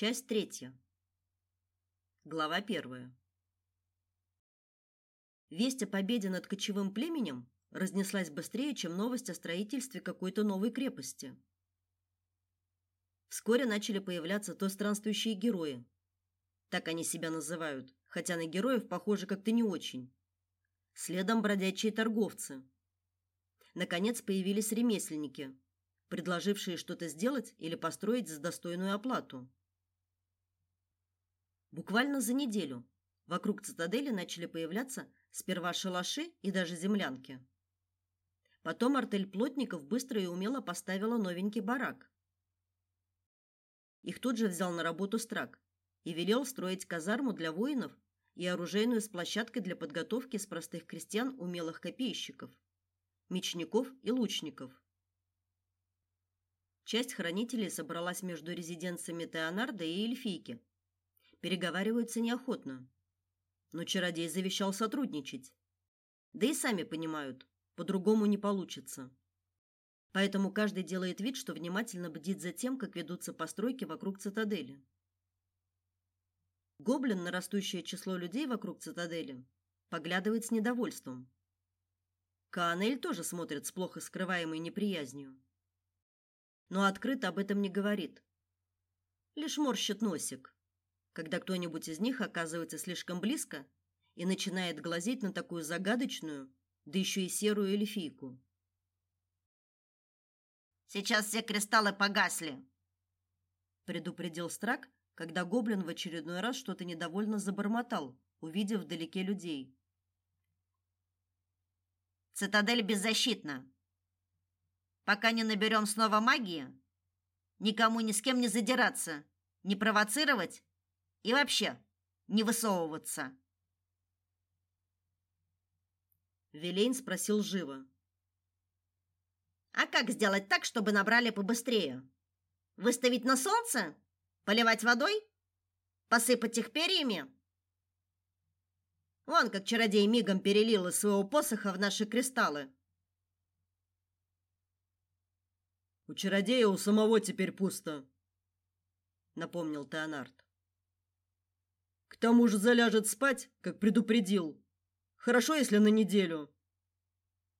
Часть третья. Глава первая. Весть о победе над кочевым племенем разнеслась быстрее, чем новость о строительстве какой-то новой крепости. Вскоре начали появляться то странствующие герои. Так они себя называют, хотя на героев похоже как-то не очень. Следом бродячие торговцы. Наконец появились ремесленники, предложившие что-то сделать или построить за достойную оплату. Буквально за неделю вокруг цитадели начали появляться сперва шалаши и даже землянки. Потом артель плотников быстро и умело поставила новенький барак. Их тут же взял на работу Страк и велел строить казарму для воинов и оружейную с площадкой для подготовки с простых крестьян умелых копейщиков, мечников и лучников. Часть хранителей собралась между резиденциями Теонарда и Эльфийки. Переговариваются неохотно. Но чародей завещал сотрудничать. Да и сами понимают, по-другому не получится. Поэтому каждый делает вид, что внимательно бдит за тем, как ведутся постройки вокруг цитадели. Гоблин на растущее число людей вокруг цитадели поглядывает с недовольством. Каанель тоже смотрит с плохо скрываемой неприязнью. Но открыто об этом не говорит. Лишь морщит носик, когда кто-нибудь из них оказывается слишком близко и начинает глазеть на такую загадочную, да еще и серую эльфийку. Сейчас все кристаллы погасли, предупредил Страк, когда гоблин в очередной раз что-то недовольно забормотал, увидев вдалеке людей. Цитадель беззащитна. Пока не наберем снова магии, никому ни с кем не задираться, не провоцировать и вообще не высовываться. Велейн спросил живо. А как сделать так, чтобы набрали побыстрее? Выставить на солнце? Поливать водой? Посыпать их перьями? Вон как чародей мигом перелил из своего посоха в наши кристаллы. У чародея у самого теперь пусто, напомнил Теонард. К тому же заляжет спать, как предупредил. Хорошо, если на неделю.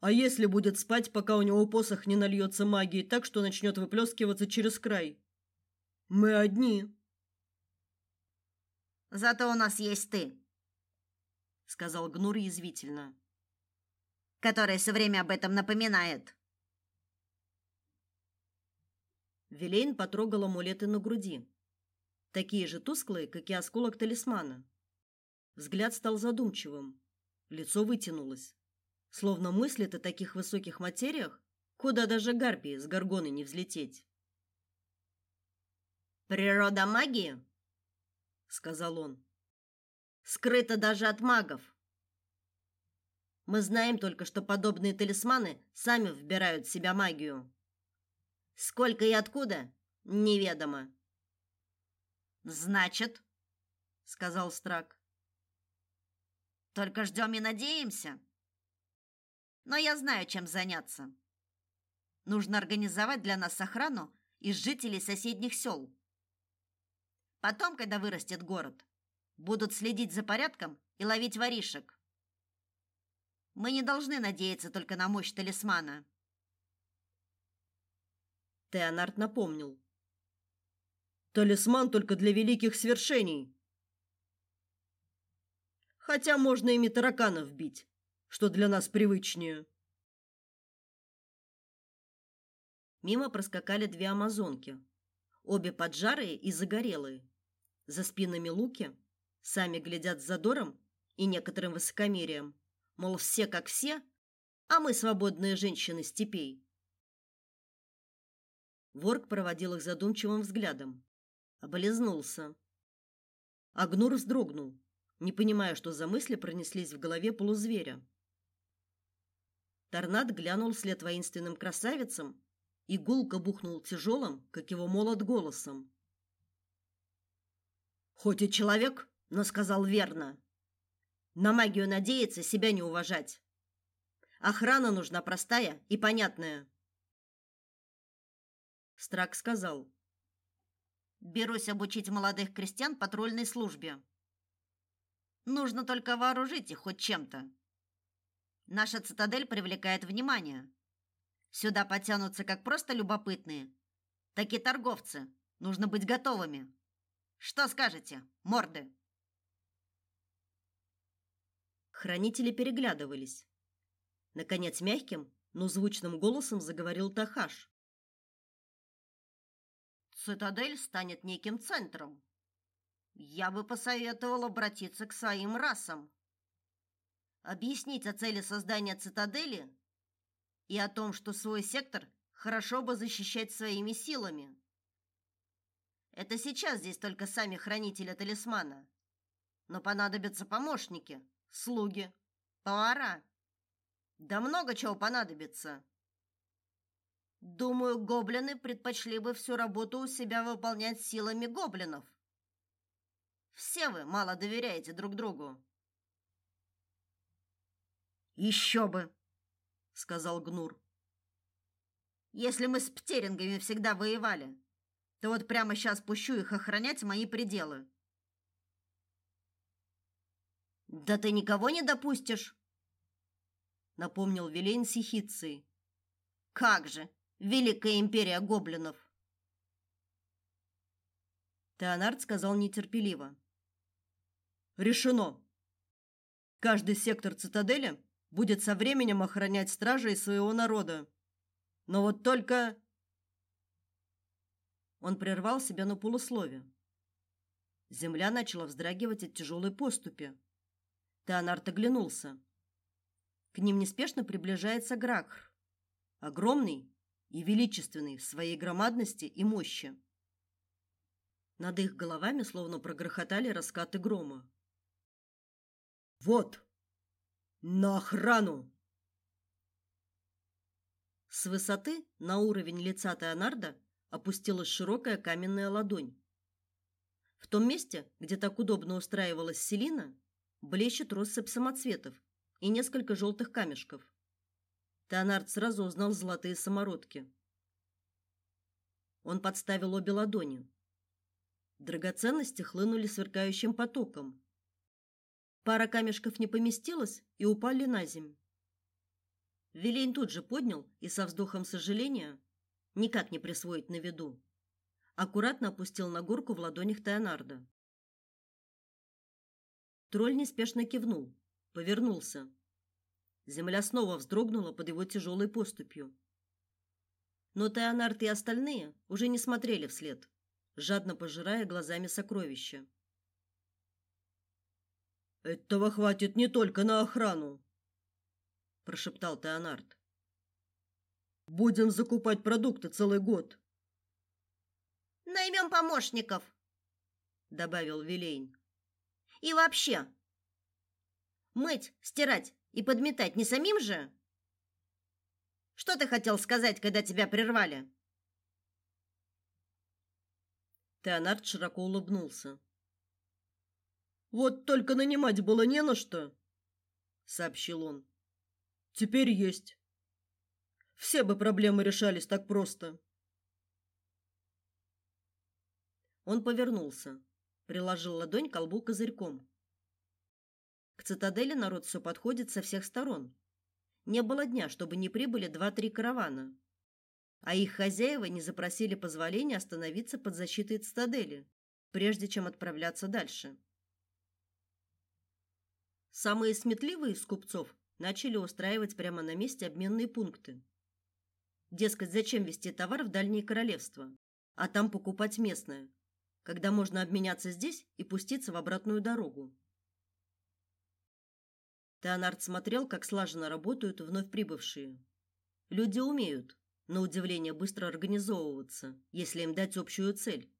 А если будет спать, пока у него посох не нальется магией так, что начнет выплескиваться через край? Мы одни. Зато у нас есть ты, сказал Гнур язвительно, который все время об этом напоминает. Вилейн потрогал амулеты на груди, такие же тусклые, как и осколок талисмана. Взгляд стал задумчивым, лицо вытянулось словно мыслит о таких высоких материях, куда даже гарпии с горгоны не взлететь. Природа магии, сказал он, скрыта даже от магов. Мы знаем только, что подобные талисманы сами вбирают в себя магию. Сколько и откуда неведомо. Значит, сказал Страк. Только ждем и надеемся но я знаю, чем заняться. Нужно организовать для нас охрану из жителей соседних сел. Потом, когда вырастет город, будут следить за порядком и ловить воришек. Мы не должны надеяться только на мощь талисмана. Теонард напомнил. Талисман только для великих свершений. Хотя можно ими тараканов бить что для нас привычнее. Мимо проскакали две амазонки, обе поджарые и загорелые. За спинами луки, сами глядят с задором и некоторым высокомерием, мол, все как все, а мы свободные женщины степей. Ворк проводил их задумчивым взглядом, облизнулся. Агнур вздрогнул, не понимая, что за мысли пронеслись в голове полузверя. Торнад глянул вслед воинственным красавицам и гулко бухнул тяжелым, как его молот, голосом. «Хоть и человек, но сказал верно. На магию надеяться, себя не уважать. Охрана нужна простая и понятная». Страк сказал. Берусь обучить молодых крестьян патрульной службе. Нужно только вооружить их хоть чем-то. Наша цитадель привлекает внимание. Сюда потянутся как просто любопытные, так и торговцы. Нужно быть готовыми. Что скажете, морды? Хранители переглядывались. Наконец мягким, но звучным голосом заговорил Тахаш. Цитадель станет неким центром. Я бы посоветовал обратиться к своим расам. Объяснить о цели создания цитадели и о том, что свой сектор хорошо бы защищать своими силами. Это сейчас здесь только сами хранители талисмана. Но понадобятся помощники, слуги, повара. Да много чего понадобится. Думаю, гоблины предпочли бы всю работу у себя выполнять силами гоблинов. Все вы мало доверяете друг другу. Еще бы, сказал Гнур. Если мы с птерингами всегда воевали, то вот прямо сейчас пущу их охранять мои пределы. Да ты никого не допустишь, напомнил Вилейн Сихицей. Как же, великая империя гоблинов. Теонард сказал нетерпеливо. Решено. Каждый сектор цитадели будет со временем охранять стражей своего народа. Но вот только Он прервал себя на полуслове. Земля начала вздрагивать от тяжелой поступи. Теонард оглянулся. К ним неспешно приближается Гракх, огромный и величественный в своей громадности и мощи. Над их головами словно прогрохотали раскаты грома. Вот. На охрану. С высоты на уровень лица Теонарда опустилась широкая каменная ладонь. В том месте, где так удобно устраивалась Селина, блещет россыпь самоцветов и несколько желтых камешков. Теонард сразу узнал золотые самородки. Он подставил обе ладони. Драгоценности хлынули сверкающим потоком. Пара камешков не поместилась и упали на землю. Вилейн тут же поднял и со вздохом сожаления, никак не присвоить на виду, аккуратно опустил на горку в ладонях Теонарда. Тролль неспешно кивнул, повернулся. Земля снова вздрогнула под его тяжелой поступью. Но Теонард и остальные уже не смотрели вслед, жадно пожирая глазами сокровища. Этого хватит не только на охрану, прошептал Теонард. Будем закупать продукты целый год. Наймем помощников, добавил Вилейн. И вообще, мыть, стирать и подметать не самим же? Что ты хотел сказать, когда тебя прервали? Теонард широко улыбнулся. Вот только нанимать было не на что, сообщил он. Теперь есть. Все бы проблемы решались так просто. Он повернулся, приложил ладонь к колбу козырьком. К цитадели народ все подходит со всех сторон. Не было дня, чтобы не прибыли два-три каравана. А их хозяева не запросили позволения остановиться под защитой цитадели, прежде чем отправляться дальше. Самые сметливые из купцов начали устраивать прямо на месте обменные пункты. Дескать, зачем везти товар в дальние королевства, а там покупать местное, когда можно обменяться здесь и пуститься в обратную дорогу. Теонард смотрел, как слаженно работают вновь прибывшие. Люди умеют, на удивление, быстро организовываться, если им дать общую цель,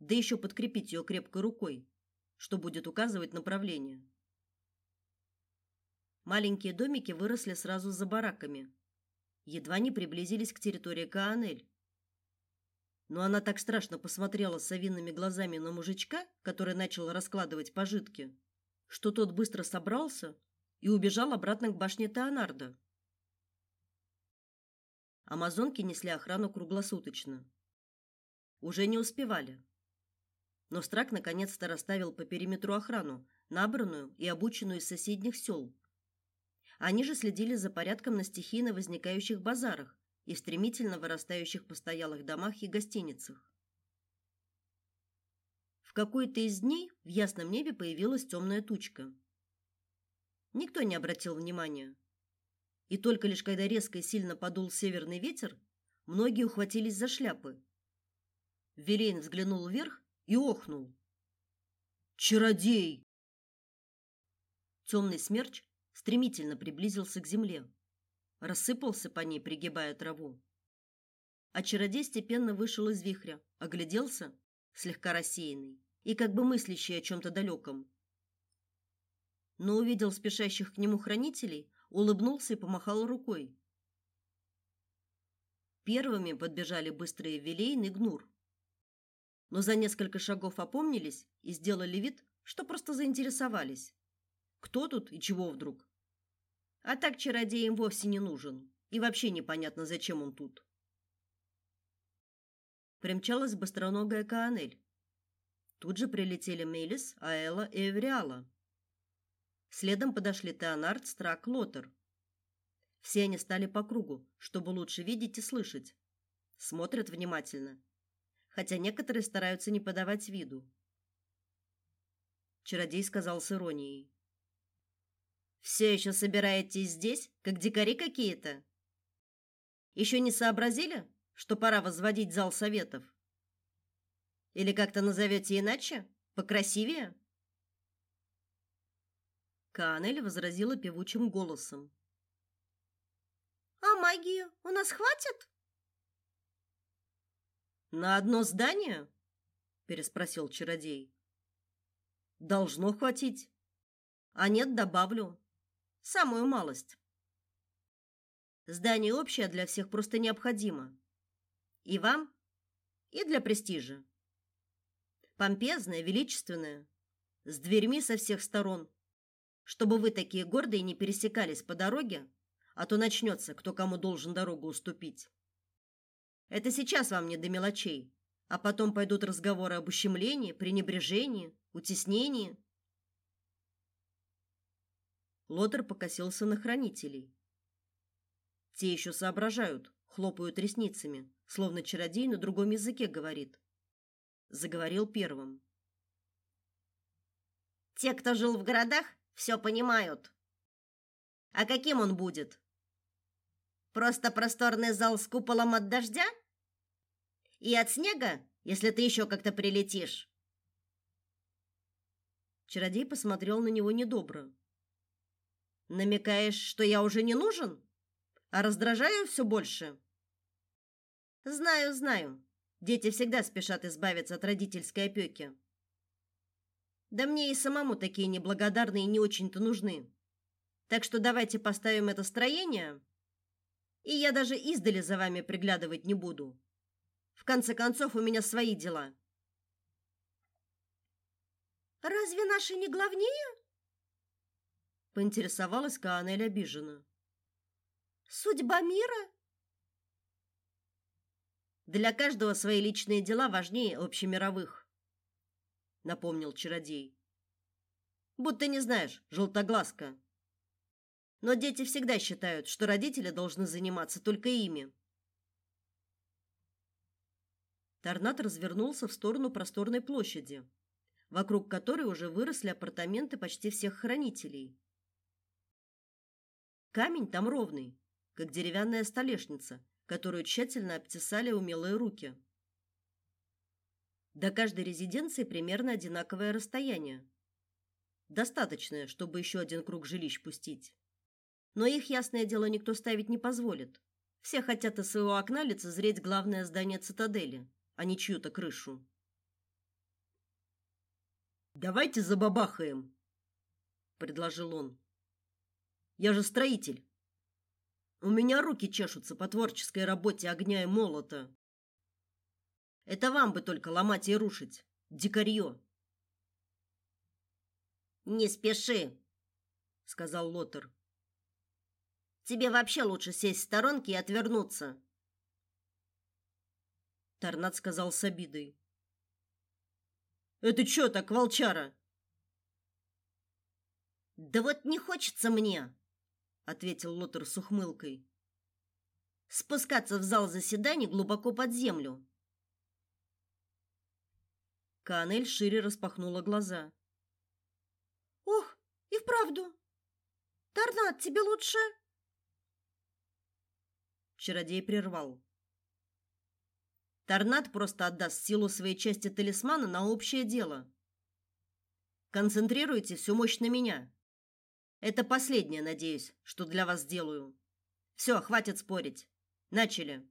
да еще подкрепить ее крепкой рукой, что будет указывать направление. Маленькие домики выросли сразу за бараками. Едва не приблизились к территории Каанель. Но она так страшно посмотрела совиными глазами на мужичка, который начал раскладывать пожитки, что тот быстро собрался и убежал обратно к башне Теонарда. Амазонки несли охрану круглосуточно. Уже не успевали. Но Страк наконец-то расставил по периметру охрану, набранную и обученную из соседних сел. Они же следили за порядком на стихийно возникающих базарах и в стремительно вырастающих постоялых домах и гостиницах. В какой-то из дней в ясном небе появилась темная тучка. Никто не обратил внимания. И только лишь когда резко и сильно подул северный ветер, многие ухватились за шляпы. Велейн взглянул вверх и охнул. «Чародей!» Темный смерч стремительно приблизился к земле, рассыпался по ней, пригибая траву. А чародей степенно вышел из вихря, огляделся, слегка рассеянный и как бы мыслящий о чем то далеком. Но увидел спешащих к нему хранителей, улыбнулся и помахал рукой. Первыми подбежали быстрые Велейн и Гнур. Но за несколько шагов опомнились и сделали вид, что просто заинтересовались. Кто тут и чего вдруг? А так чародей им вовсе не нужен, и вообще непонятно, зачем он тут. Примчалась быстроногая Каанель. Тут же прилетели Мелис, Аэла и Эвриала. Следом подошли Теонард, Страк, Лотер. Все они стали по кругу, чтобы лучше видеть и слышать. Смотрят внимательно, хотя некоторые стараются не подавать виду. Чародей сказал с иронией: «Все еще собираетесь здесь, как дикари какие-то? Еще не сообразили, что пора возводить зал советов? Или как-то назовете иначе, покрасивее?» Канель возразила певучим голосом. А магии у нас хватит? На одно здание? переспросил чародей. Должно хватить. А нет, добавлю. Самую малость. Здание общее для всех просто необходимо. И вам, и для престижа. Помпезное, величественное, с дверьми со всех сторон, чтобы вы такие гордые не пересекались по дороге а то начнется, кто кому должен дорогу уступить. Это сейчас вам не до мелочей, а потом пойдут разговоры об ущемлении, пренебрежении, утеснении. Лотер покосился на хранителей. Те еще соображают, хлопают ресницами, словно чародей на другом языке говорит. Заговорил первым. Те, кто жил в городах, все понимают. А каким он будет? Просто просторный зал с куполом от дождя? И от снега, если ты еще как-то прилетишь. Чародей посмотрел на него недобро. Намекаешь, что я уже не нужен, а раздражаю все больше? Знаю, знаю. Дети всегда спешат избавиться от родительской опеки. Да мне и самому такие неблагодарные не очень-то нужны. Так что давайте поставим это строение и я даже издали за вами приглядывать не буду. В конце концов, у меня свои дела. Разве наши не главнее? Поинтересовалась Каанель обиженно. Судьба мира? Для каждого свои личные дела важнее общемировых, напомнил чародей. Будто не знаешь, желтоглазка. Но дети всегда считают, что родители должны заниматься только ими. Торнад развернулся в сторону просторной площади, вокруг которой уже выросли апартаменты почти всех хранителей. Камень там ровный, как деревянная столешница, которую тщательно обтесали умелые руки. До каждой резиденции примерно одинаковое расстояние. Достаточное, чтобы еще один круг жилищ пустить. Но их, ясное дело, никто ставить не позволит. Все хотят из своего окна лицезреть главное здание цитадели, а не чью-то крышу. «Давайте забабахаем», — предложил он. «Я же строитель. У меня руки чешутся по творческой работе огня и молота. Это вам бы только ломать и рушить, дикарье». «Не спеши», — сказал Лотер. Тебе вообще лучше сесть в сторонке и отвернуться. Торнад сказал с обидой. Это что так, волчара? Да вот не хочется мне, ответил Лотер с ухмылкой. Спускаться в зал заседаний глубоко под землю. Канель шире распахнула глаза. Ох, и вправду. Торнад, тебе лучше? Чародей прервал. Торнад просто отдаст силу своей части талисмана на общее дело. Концентрируйте всю мощь на меня. Это последнее, надеюсь, что для вас сделаю. Все, хватит спорить. Начали.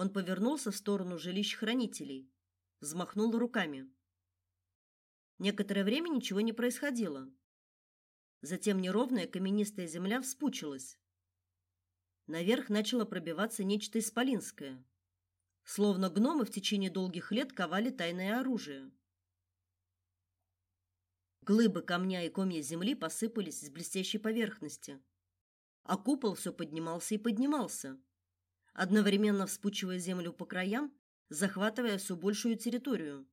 Он повернулся в сторону жилищ хранителей, взмахнул руками. Некоторое время ничего не происходило. Затем неровная каменистая земля вспучилась. Наверх начало пробиваться нечто исполинское, словно гномы в течение долгих лет ковали тайное оружие. Глыбы камня и комья земли посыпались с блестящей поверхности, а купол все поднимался и поднимался, одновременно вспучивая землю по краям, захватывая все большую территорию.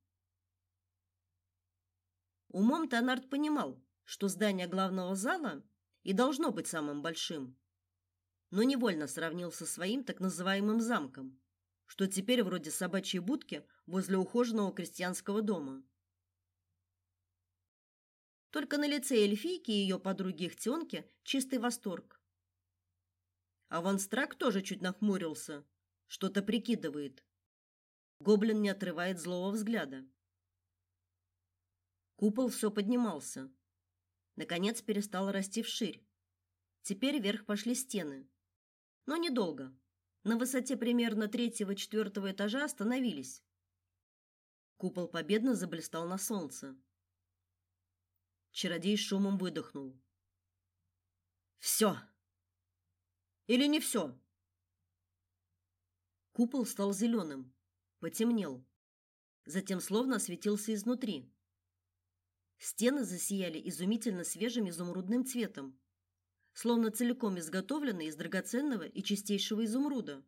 Умом Танарт понимал, что здание главного зала и должно быть самым большим но невольно сравнил со своим так называемым замком, что теперь вроде собачьей будки возле ухоженного крестьянского дома. Только на лице эльфийки и ее подруги Ихтионки чистый восторг. А Ван Страк тоже чуть нахмурился, что-то прикидывает. Гоблин не отрывает злого взгляда. Купол все поднимался. Наконец перестал расти вширь. Теперь вверх пошли стены но недолго. На высоте примерно третьего-четвертого этажа остановились. Купол победно заблестел на солнце. Чародей шумом выдохнул. Все. Или не все? Купол стал зеленым, потемнел, затем словно осветился изнутри. Стены засияли изумительно свежим изумрудным цветом словно целиком изготовленный из драгоценного и чистейшего изумруда.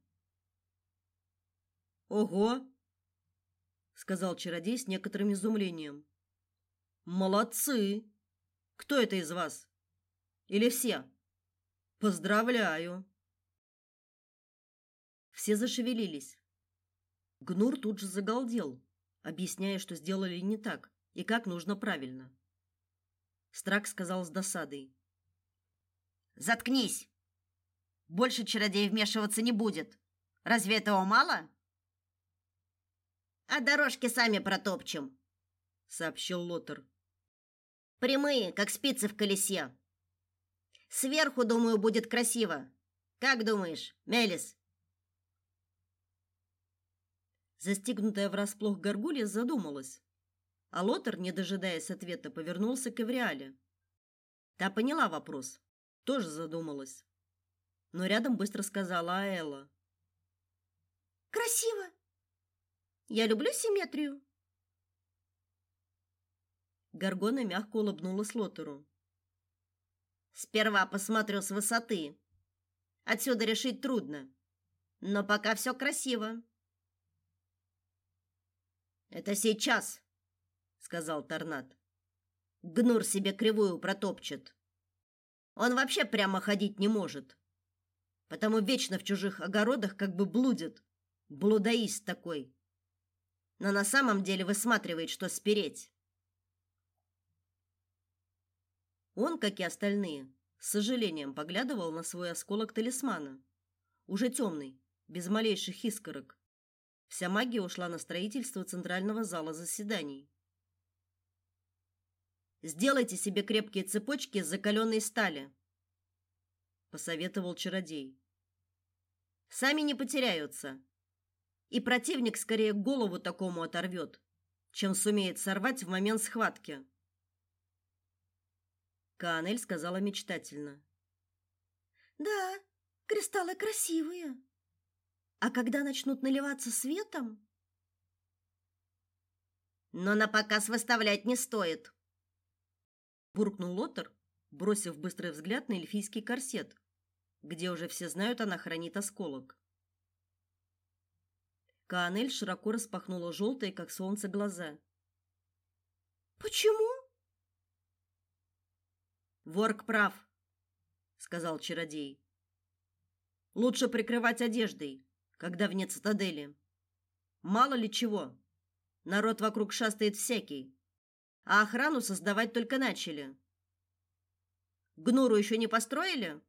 Ого, сказал чародей с некоторым изумлением. Молодцы. Кто это из вас? Или все? Поздравляю. Все зашевелились. Гнур тут же загалдел, объясняя, что сделали не так и как нужно правильно. Страк сказал с досадой: Заткнись. Больше чародей вмешиваться не будет. Разве этого мало? А дорожки сами протопчем, сообщил Лотер. Прямые, как спицы в колесе. Сверху, думаю, будет красиво. Как думаешь, Мелис? Застигнутая врасплох горгулья задумалась, а Лотер, не дожидаясь ответа, повернулся к Эвриале. Та поняла вопрос тоже задумалась. Но рядом быстро сказала Аэла. Красиво. Я люблю симметрию. Гаргона мягко улыбнулась Лотеру. Сперва посмотрю с высоты. Отсюда решить трудно, но пока все красиво. Это сейчас, сказал Торнад. Гнур себе кривую протопчет. Он вообще прямо ходить не может. Потому вечно в чужих огородах как бы блудит. Блудоист такой. Но на самом деле высматривает, что спереть. Он, как и остальные, с сожалением поглядывал на свой осколок талисмана. Уже темный, без малейших искорок. Вся магия ушла на строительство центрального зала заседаний. Сделайте себе крепкие цепочки из закаленной стали, посоветовал чародей. Сами не потеряются. И противник скорее голову такому оторвет, чем сумеет сорвать в момент схватки. Канель сказала мечтательно: "Да, кристаллы красивые. А когда начнут наливаться светом, но на показ выставлять не стоит буркнул Лотер, бросив быстрый взгляд на эльфийский корсет, где уже все знают, она хранит осколок. Каанель широко распахнула желтые, как солнце, глаза. Почему? Ворк прав, сказал чародей. Лучше прикрывать одеждой, когда вне цитадели. Мало ли чего. Народ вокруг шастает всякий. А охрану создавать только начали. Гнуру еще не построили?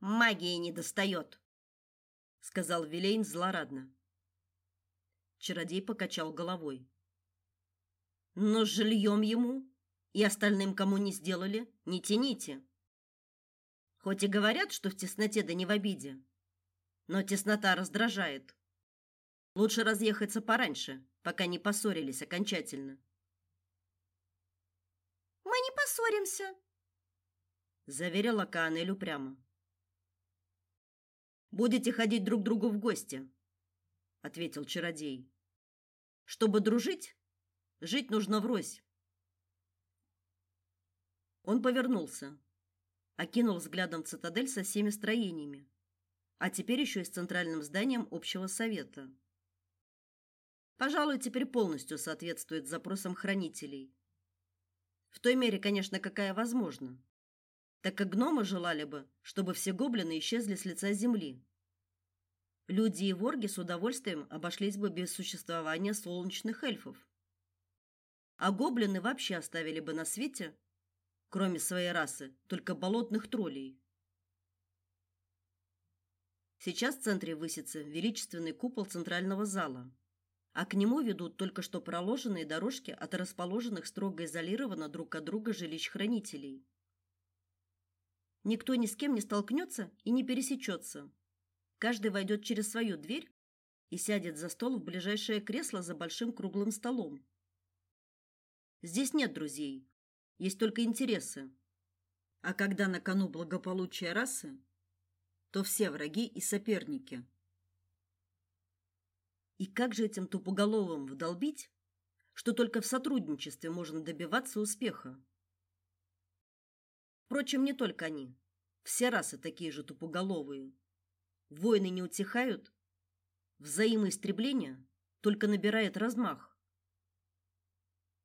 Магии не достает, сказал Вилейн злорадно. Чародей покачал головой. Но с жильем ему и остальным, кому не сделали, не тяните. Хоть и говорят, что в тесноте да не в обиде, но теснота раздражает. Лучше разъехаться пораньше, пока не поссорились окончательно. Мы не поссоримся, заверила Каанель упрямо. Будете ходить друг к другу в гости, ответил чародей. Чтобы дружить, жить нужно врозь. Он повернулся, окинул взглядом цитадель со всеми строениями, а теперь еще и с центральным зданием общего совета. Пожалуй, теперь полностью соответствует запросам хранителей. В той мере, конечно, какая возможна так как гномы желали бы, чтобы все гоблины исчезли с лица земли. Люди и ворги с удовольствием обошлись бы без существования солнечных эльфов. А гоблины вообще оставили бы на свете, кроме своей расы, только болотных троллей. Сейчас в центре высится величественный купол центрального зала, а к нему ведут только что проложенные дорожки от расположенных строго изолированно друг от друга жилищ хранителей. Никто ни с кем не столкнется и не пересечется. Каждый войдет через свою дверь и сядет за стол в ближайшее кресло за большим круглым столом. Здесь нет друзей, есть только интересы. А когда на кону благополучие расы, то все враги и соперники. И как же этим тупоголовым вдолбить, что только в сотрудничестве можно добиваться успеха? Впрочем, не только они. Все расы такие же тупоголовые. Войны не утихают, взаимоистребление только набирает размах.